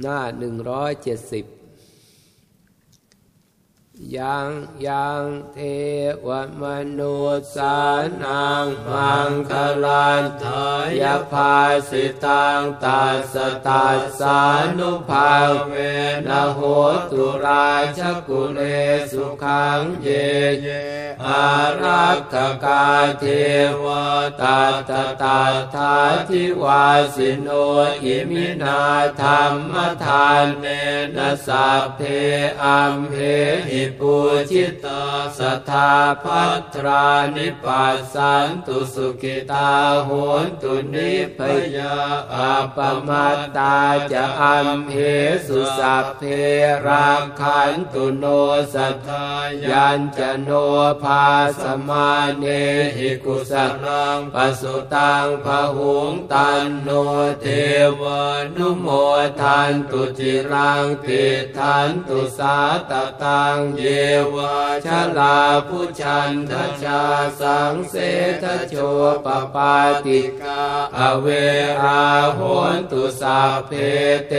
หน้าหนึ่งร้อยเจ็ดสิบ ยังยังเทวมนุษสานังมังคลันทายภาสิตังตัสสตัสสานุภาเวนะโหตุราชกุเลสุขังเยเยอารักขกาเทวตัตตาทาทิวาสิโนอิมินาธรรมทานเนนะสัพเพอัมเหหิปปูชิตาสัทธาพัทรานิปัสสันตุสุขิตาโหนตุนิพยาอัปมาตาจะอัมเหสุสัพเพราคันตุโนสัทธายันจะโนภาสมาเนหิกุสรังปสุตังพหุงตันโนเทวานุโมทันตุจิรังติทันตุสาตตังยวาชลาพุชันทชาสังเสทโชปปาติกาอเวราโหนตุสาเพเต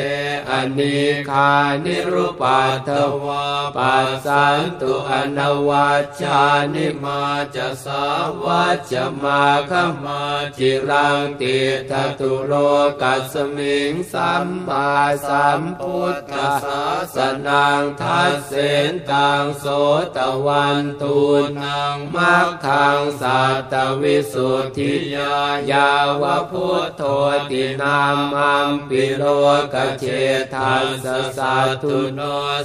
อนิคานิรุปัทวาปัสสันตุอนวัชชานิมาจะสาวัจมาขมาจิรังติทตุโลกัสมิงสัมมาสัมพุทธัสสะ สนังทัสเสนตังโสตวันตูนังมัคคังสัตวิสุทธิยายาวะพุทโธตินามัมปิโลกเชฏฐัสสะสัตถุโน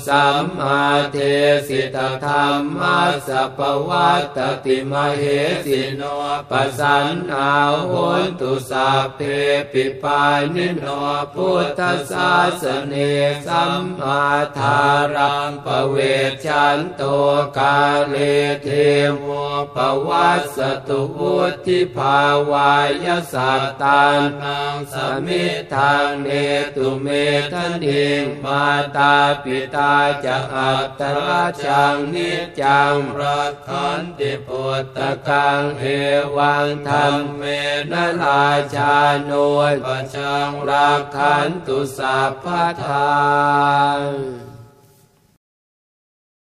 สัมมาเทสิตธัมมัสสปวัตติมเหสิโนปสันนาโหนตุสัพเพปิปาณิโนพุทธสาสเนสัมมาธารังปเวจฉันโตกาเลเทโวปวัสสตุวุธิภาวายสัตตานังสมิทางเนตุเมทนิงมาตาปิตาจะอัตตราชังนิจังรักขันติปุตตะกังเอวังธรรมเมนราชาโนปชังรักขันตุสัพพทาน잘